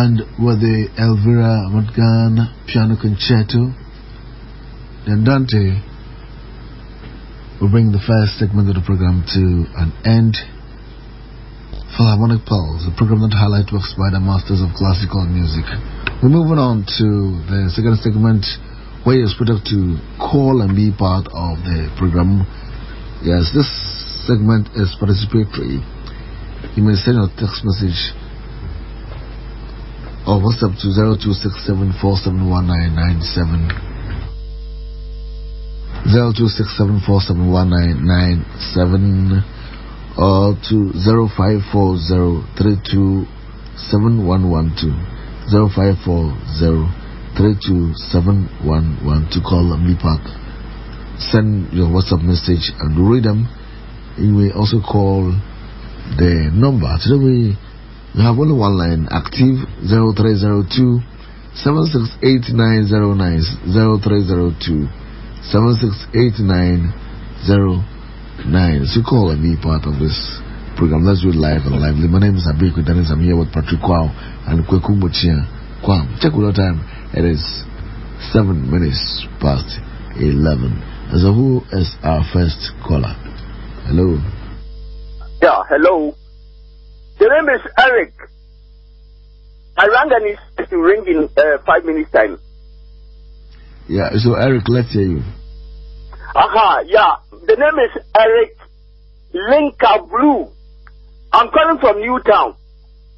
and with the Elvira Madigan Piano Concerto. Then Dante will bring the first segment of the program to an end. Philharmonic Pulse, a program that highlights works by the masters of classical music. We're moving on to the second segment where you're up to call and be part of the program. Yes, this segment is participatory. You may send a text message or WhatsApp to 0267471997. 0267471997 or to 0540327112 0540327112 to call me Park send your whatsapp message and read them. You may also call the number. Today we we have only one line active 0302 768909 0302 768909. So call and be part of this program. Let's do it live and lively. My name is Abeku Dennis. I'm here with Patrick Kwao and Kweku Muchia. Kwao, check what time. It is 7 minutes past 11. So who is our first caller? Hello. Yeah, hello. The name is Eric. I rang and it's to ring in uh, five minutes time. Yeah, so Eric, let's hear you. Aha, yeah. The name is Eric Linka Blue. I'm calling from Newtown.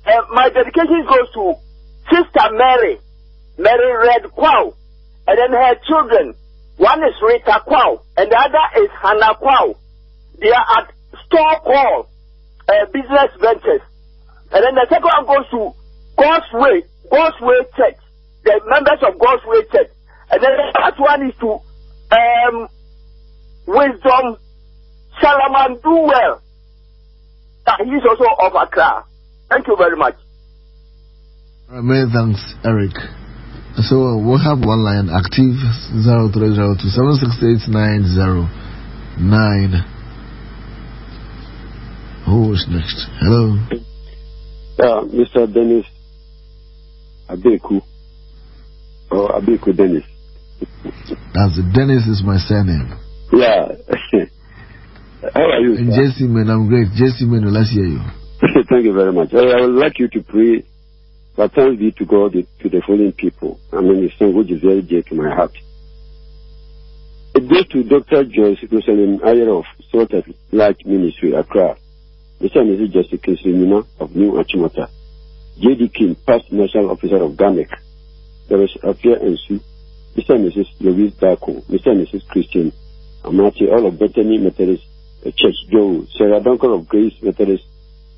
Uh, my dedication goes to Sister Mary, Mary Red Kwao, and then her children. One is Rita Kwao, and the other is Hannah Kwao. They are at Store Call uh, Business Ventures. And then the second one goes to God's Way, God's Way Church, the members of God's Way Church. And then the last one is to um, Wisdom Salaman Do Well. Uh, he's also of Accra. Thank you very much. Many thanks, Eric. So we'll have one line active 0302 768 Who is next? Hello. Uh, Mr. Dennis Abeku. Or Abeku Dennis. It. Dennis is my surname. Yeah. How are you? And? Jesse Man, I'm great. Jesse Man, let's hear you. Thank you very much. I would like you to pray, but thanks be to God to the following people. I mean, it's something which is very dear to my heart. It goes to Dr. Joyce Jerusalem Ayer of Light Ministry, Accra. Mr. Mrs. Jessica Simina of New Achimota. J.D. King, past National Officer of GAMEC. There is Afia Ensu. Mr. and Mrs. Louise Darko. Mr. and Mrs. Christian Amati, all of Bethany Methodist Church, Joe, Sarah Duncan of Grace Methodist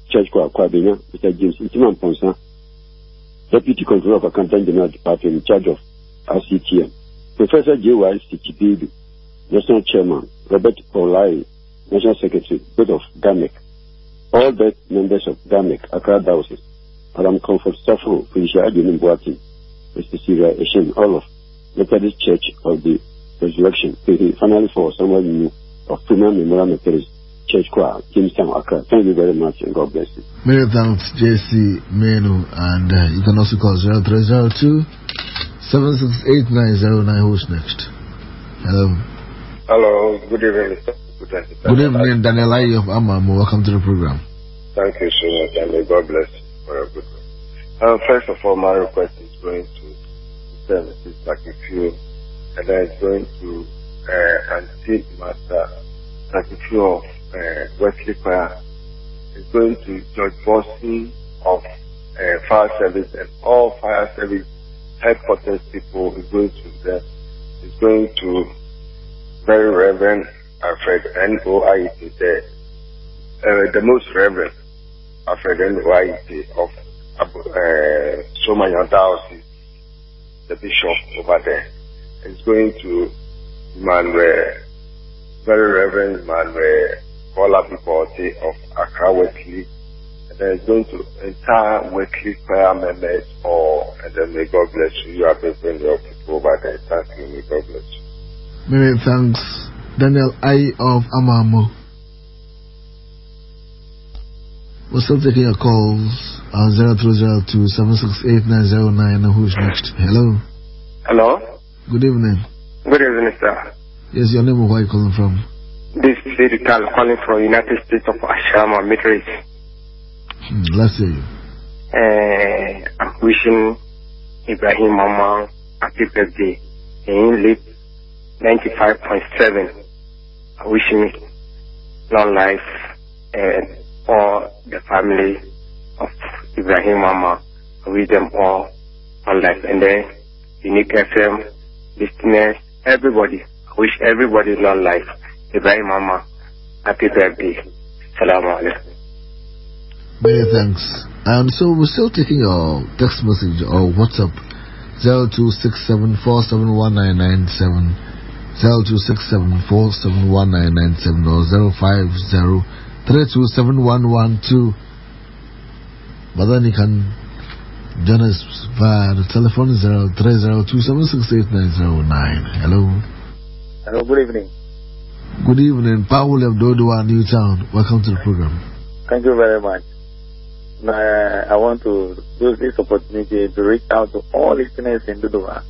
Church, Kwabena, Mr. James Intiman Ponsa, Deputy Controller of Accountant General Department in charge of RCTM, Professor J.Y. Stichibidu, National Chairman, Robert Olai, National Secretary, both of GAMEC, all the members of GAMEC, Accra Diocese, Madam Comfort Stafford, Felicia Adionin Boatin, Mr. Sylvia Eshin, all of Methodist Church of the Resurrection, finally for someone new of Premium Memorial Methodist Church Choir, Jamestown, Accra. Thank you very much and God bless you. Many thanks, JC Menu. And uh, you can also call 0302 768 Who's next? Hello. Hello, good evening, Mr. Good evening, Daniel Ayi of Amam. Welcome to the program. Thank you so much, and may God bless you for your good work. Um, first of all, my request is going to services like a few, and then it's going to uh, Auntie Master like a few of uh, Wesley Choir. It's going to George Boston of uh, Fire Service and all Fire Service headquarters people. It's going to them. It's going to Very Reverend Alfred N.O.I.T. The, uh, the most Reverend Alfred N.O.I.T. of uh, Somanya Diocese, the bishop over there, is going to Manuel, Very Reverend Manuel Kola Bibote of Accra Wesley. And then going to entire Wesley choir members or and then may God bless you. You are bringing your people over there. Thank you. May God bless you. Many thanks, Daniel I of Amamo. We're still taking your calls on 0302 768 Who's next? Hello. Hello. Good evening. Good evening, sir. Yes, your name and where you calling from? This is Cal calling from United States of Ashama, Middle East. Hmm, let's you. Uh, I'm wishing Ibrahim Mama happy birthday. He lived 95.7. I wish him long life and all the family of Ibrahim Mama. I wish them all long life. And then Unique FM, listeners, everybody. Wish everybody long life. Ibrahim Mama, happy birthday. Salaam alaikum. Many thanks. And so we're still taking your text message or WhatsApp 0267471997, 0267471997 or 050327112. But then you can join us via the telephone 0302768909. Hello. Hello, good evening. Good evening, Paul of Dodua, Newtown. Welcome to the program. Thank you very much. Uh, I want to use this opportunity to reach out to all listeners in Dodua,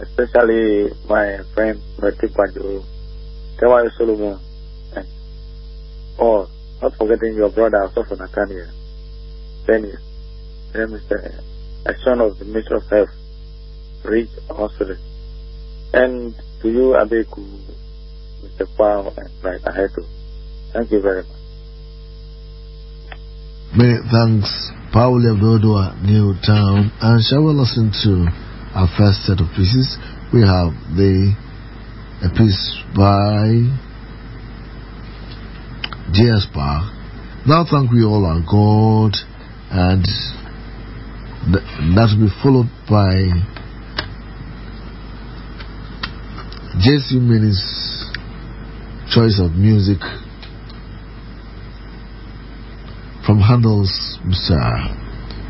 especially my friend Mertik Panjo, Kawai Solomon, and all, not forgetting your brother, Sofo Nakania, Dennis, and Mr. A son of the Minister of Health, Rich Hospital, and to you, Abeku, Mr. Pao, and Bright Aheto. Thank you very much. Many thanks, Paul of New Town, And shall we listen to our first set of pieces? We have the a piece by J.S. Now thank we all our God, and th- that will be followed by J.C. Minnie's choice of music from Handel's Messiah.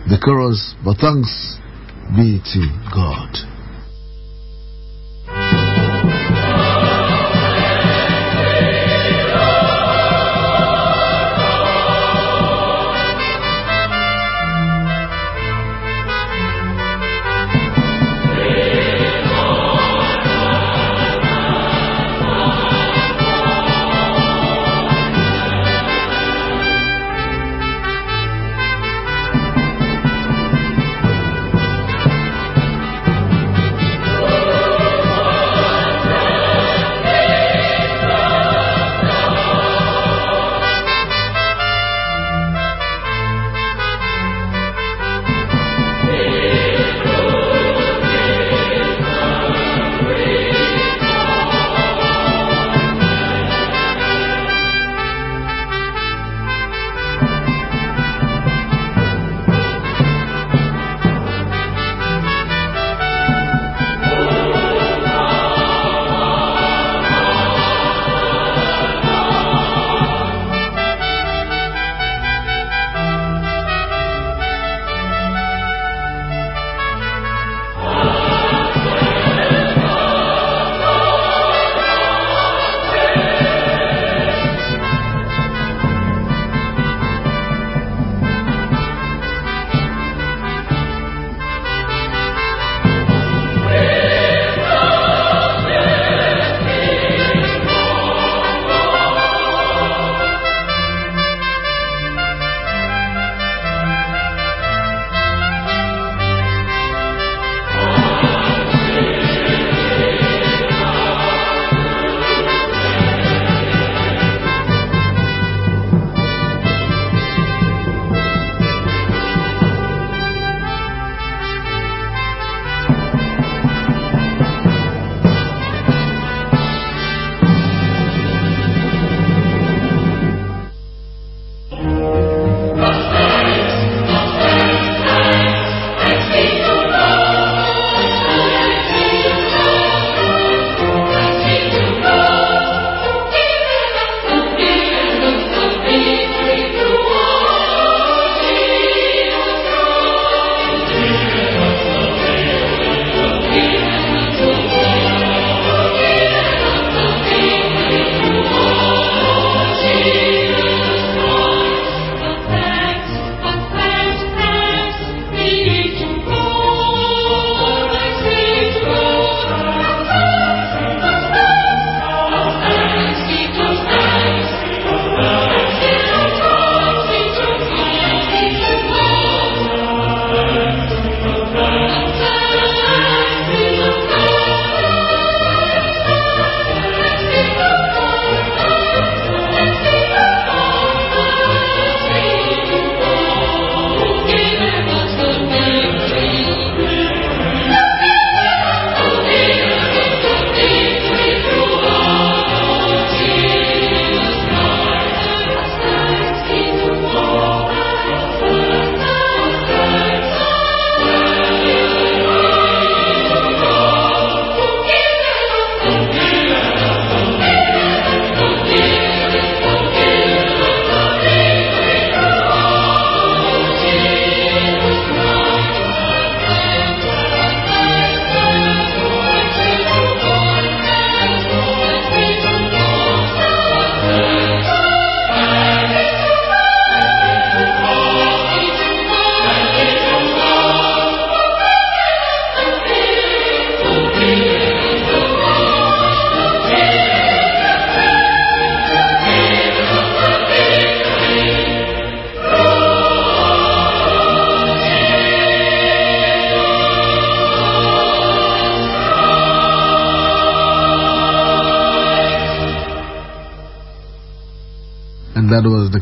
The chorus, but thanks be to God.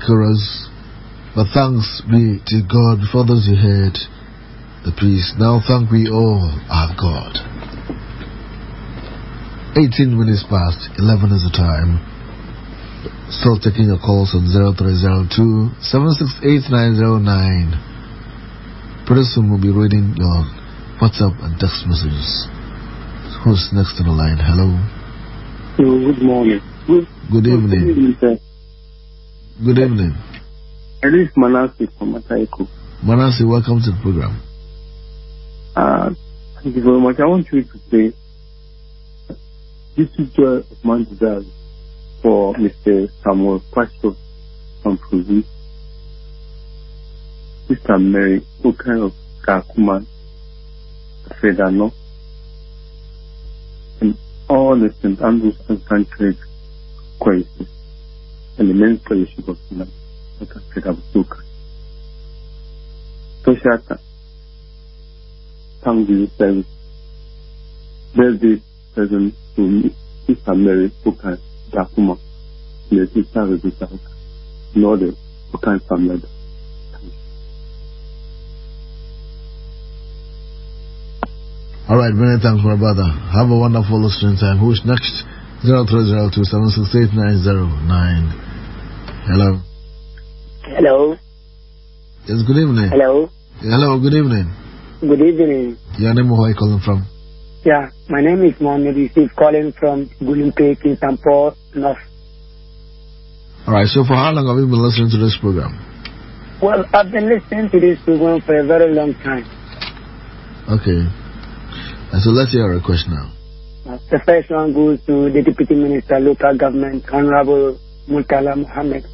Chorus. But thanks be to God for those who heard the priest. Now thank we all our God. 18 minutes past 11 is the time. Still taking your calls on 0302 768909. Pretty soon we'll be reading your WhatsApp and text messages. Who's next on the line? Hello. Good morning. Good, Good evening. Good evening, sir. Good evening. Name is Manasi from Mataiko. Manasi, welcome to the program. Uh, thank you very much. I want you to say this is of my desire for Mr. Samuel Pastor from Provi. Sister Mary, who kind of Kakuma, Fedano, and all the St. Andrews and the men's fellowship of Sinai, Dr. Fred Abusuka. Special tha- Thanksgiving service, birthday present to Sister Mary and the Sister all the. All right, many thanks, my brother. Have a wonderful listening time. Who's next? 0302 Hello. Hello. Yes, good evening. Hello. Hello, good evening. Good evening. Your name, who are you calling from? Yeah, my name is Mohammed Yusuf calling from Gulumpe, Kintampo, North. All right, so for how long have you been listening to this program? Well, I've been listening to this program for a very long time. Okay. And so let's hear a request now. The first one goes to the Deputy Minister, Local Government, Honorable Murtala Mohammed.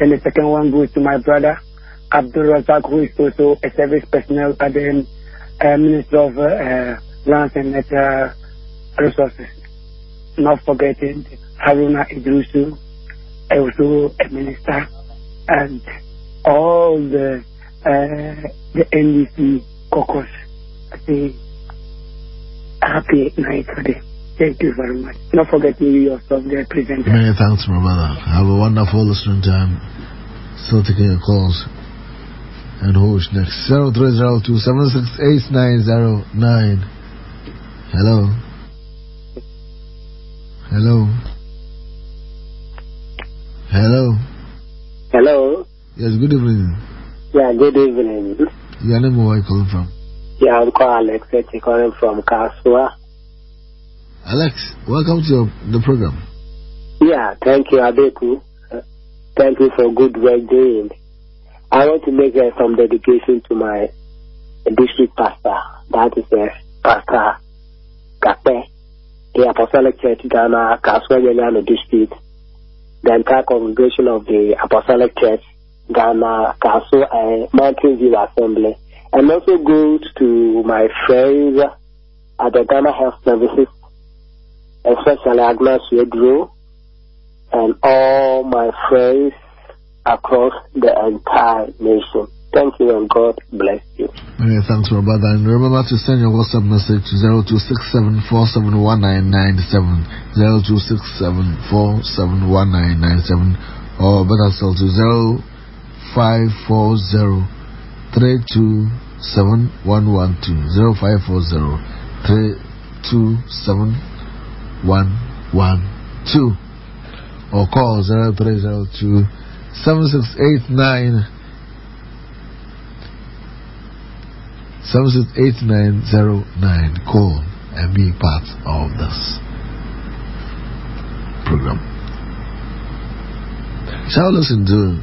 And the second one goes to my brother, Abdul Razak, who is also a service personnel at the uh, of uh, uh, Lands and Natural Resources. Not forgetting Haruna Iddrisu, also a minister, and all the uh, the NDC caucus. I say happy night for them. Thank you very much. Not forgetting you yourself, the presenter. Many thanks, my brother. Have a wonderful listening time. Still taking your calls. And who's next? 0302 Hello. Hello. Hello. Hello. Yes, good evening. Yeah, good evening. Your name, where are you calling from? Yeah, I'm calling Alex Eti, calling from Kasoa. Alex, welcome to the program. Yeah, thank you, Abeku. Uh, thank you for good work doing. I want to make uh, some dedication to my district pastor. That is uh, Pastor Kape, the Apostolic Church Ghana, Kasoa Yanyano District, the entire congregation of the Apostolic Church Ghana, Kasoa uh, Mountain View Assembly, and also goes to my friends at the Ghana Health Services, especially Agnes Yedro, and all my friends across the entire nation. Thank you and God bless you. Many thanks, my brother. And remember to send your WhatsApp message to 0267471997, 0267471997, or better still to 0540-327112, or call 0302 7689 76809. Call and be part of this program. Shall listen to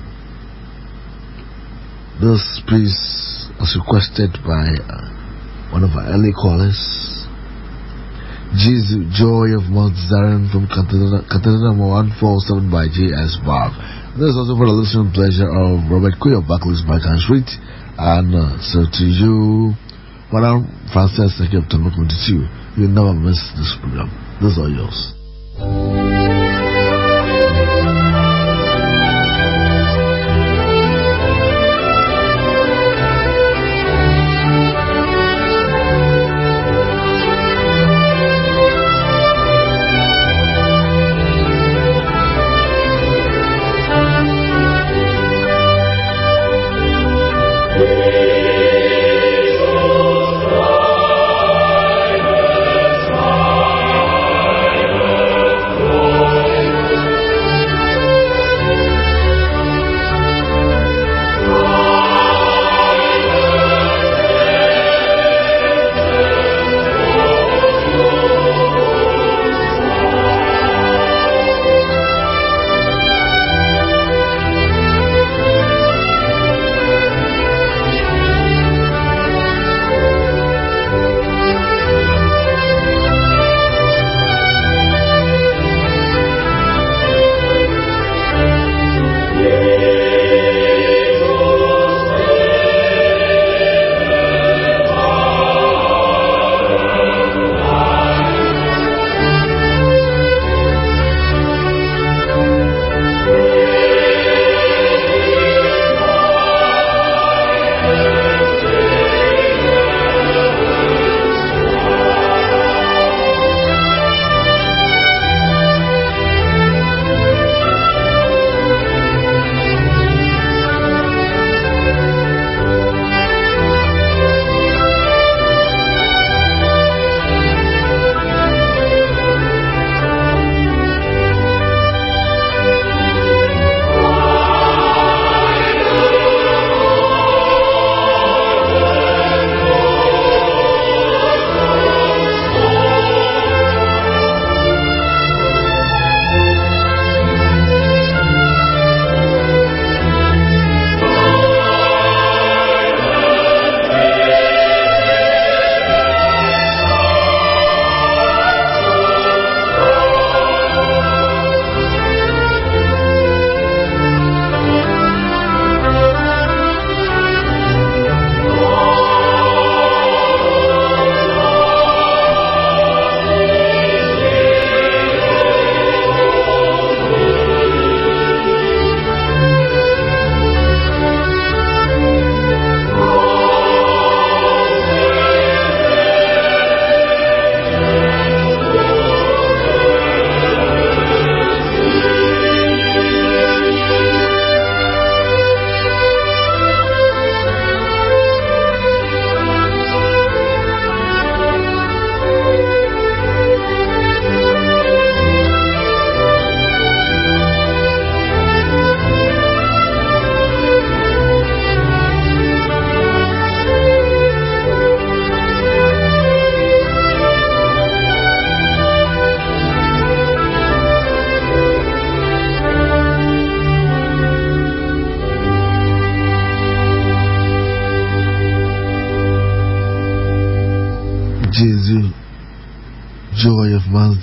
this piece as requested by uh, one of our early callers. Jesus, Joy of Mount Zion from number 147 by J.S. Bach. This is also for the listening pleasure of Robert Quay of Buckley's Backhand Street. And uh, so to you, Madam Frances Captain, welcome to you. You'll never miss this program. These are yours.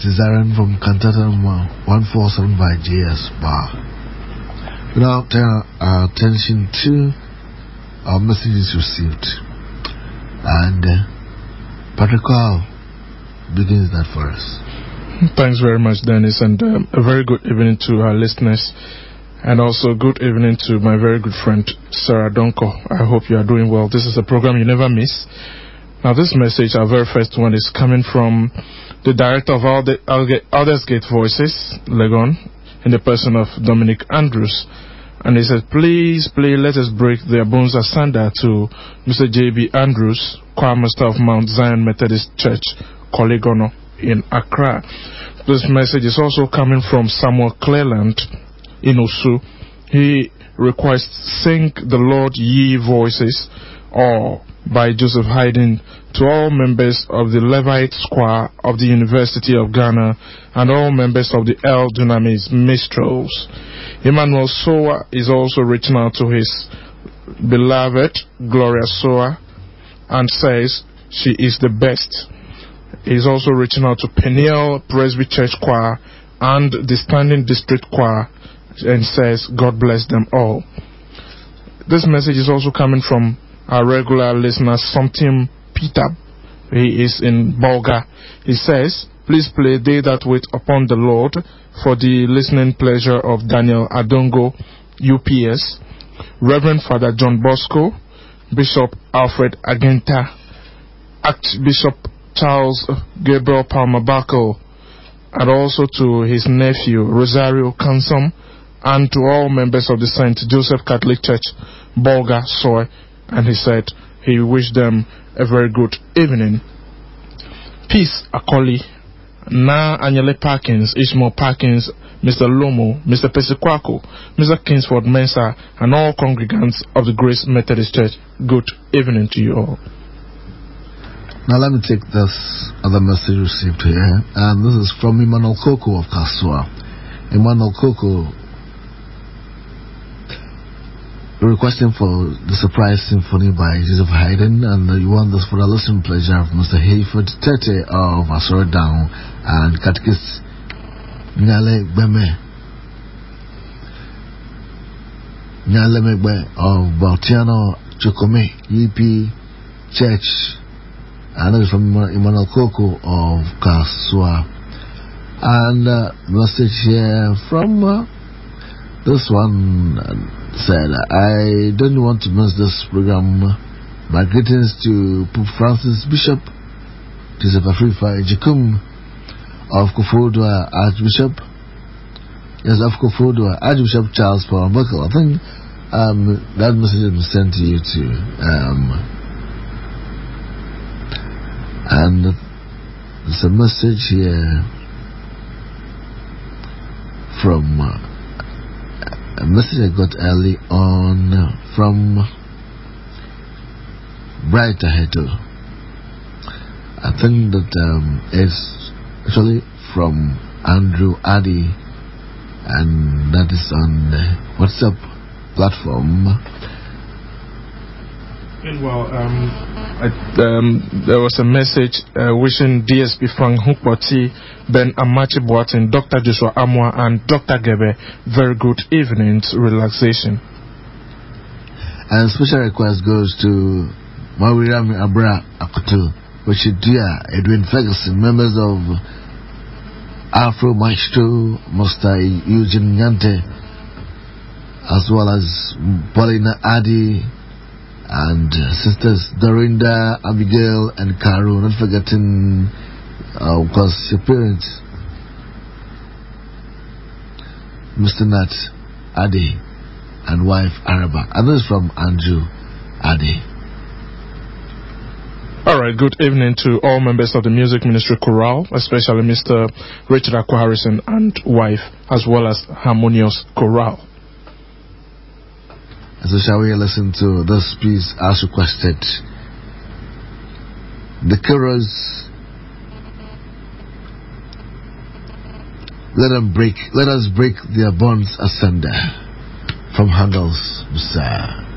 Desiring from Cantata 147 by J.S. Bach. We now turn our attention to our messages received. And uh, Patrick Carl begins that for us. Thanks very much, Dennis, and um, a very good evening to our listeners. And also, good evening to my very good friend, Sarah Donko. I hope you are doing well. This is a program you never miss. Now, this message, our very first one, is coming from the director of all the Aldersgate Voices, Legon, in the person of Dominic Andrews. And he said, please, please let us break their bones asunder to Mr. J.B. Andrews, choir master of Mount Zion Methodist Church, Koligono, in Accra. This message is also coming from Samuel Cleland in Osu. He requests, Sing the Lord ye voices, or by Joseph Haydn to all members of the Levite Choir of the University of Ghana and all members of the El Dunamis Mistrals. Emmanuel Soa is also reaching out to his beloved Gloria Soa and says she is the best. He's also reaching out to Peniel Presby Church Choir and the Standing District Choir and says, God bless them all. This message is also coming from our regular listener, Something Peter. He is in Bolga. He says, Please play They That Wait Upon the Lord for the listening pleasure of Daniel Adongo, UPS, Reverend Father John Bosco, Bishop Alfred Agyenta, Archbishop Charles Gabriel Palmer-Buckle, and also to his nephew Rosario Kansom, and to all members of the St. Joseph Catholic Church, Bolga Soy, and he said he wished them a very good evening. Peace, Akoli, Na Anyele Parkins, Ishmael Parkins, Mr. Lomo, Mr. Pesikwako, Mr. Kingsford Mensah, and all congregants of the Grace Methodist Church. Good evening to you all. Now let me take this other message received here, and this is from Emmanuel of Kasoa. Emmanuel requesting for the surprise symphony by Joseph Haydn, and you want this for the listening pleasure of Mr. Hayford Tete of Asura Down and Catechist Nyale Beme. Nyale Megbe of Bautiano Chukome, EP Church, and is from Emmanuel Koko of Kasoa. And uh, message here from uh, this one. Said, I don't want to miss this program. My greetings to Pope Francis Bishop, Joseph Afrifah-Agyekum of Koforidua Archbishop. Yes, of Koforidua Archbishop Charles Palmer-Buckle. I think um, that message was sent to you too. Um, and there's a message here from. Uh, a message I got early on from Bright Aheto. I think that um, it's actually from Andrew Addy, and that is on WhatsApp platform. Well, um, um, there was a message uh, wishing DSP Frank Hukpoti, Ben Amachi Boatin, Dr. Joshua Amwa, and Dr. Gebe very good evenings relaxation. And special request goes to Mawirami Abra Akutu, Washidia, Edwin Ferguson, members of Afro Maestro, Master Eugene Nyante, as well as Paulina Adi and uh, sisters Dorinda, Abigail, and Caro, not forgetting, uh, of course, your parents, Mr. Nat, Adi, and wife Araba. Is from Andrew Adi. All right, good evening to all members of the Music Ministry Chorale, especially Mr. Richard Akwa Harrison and wife, as well as Harmonious Chorale. So shall we listen to this piece as requested? The chorus. Let them break. Let us break their bonds asunder. From Handel's Messiah.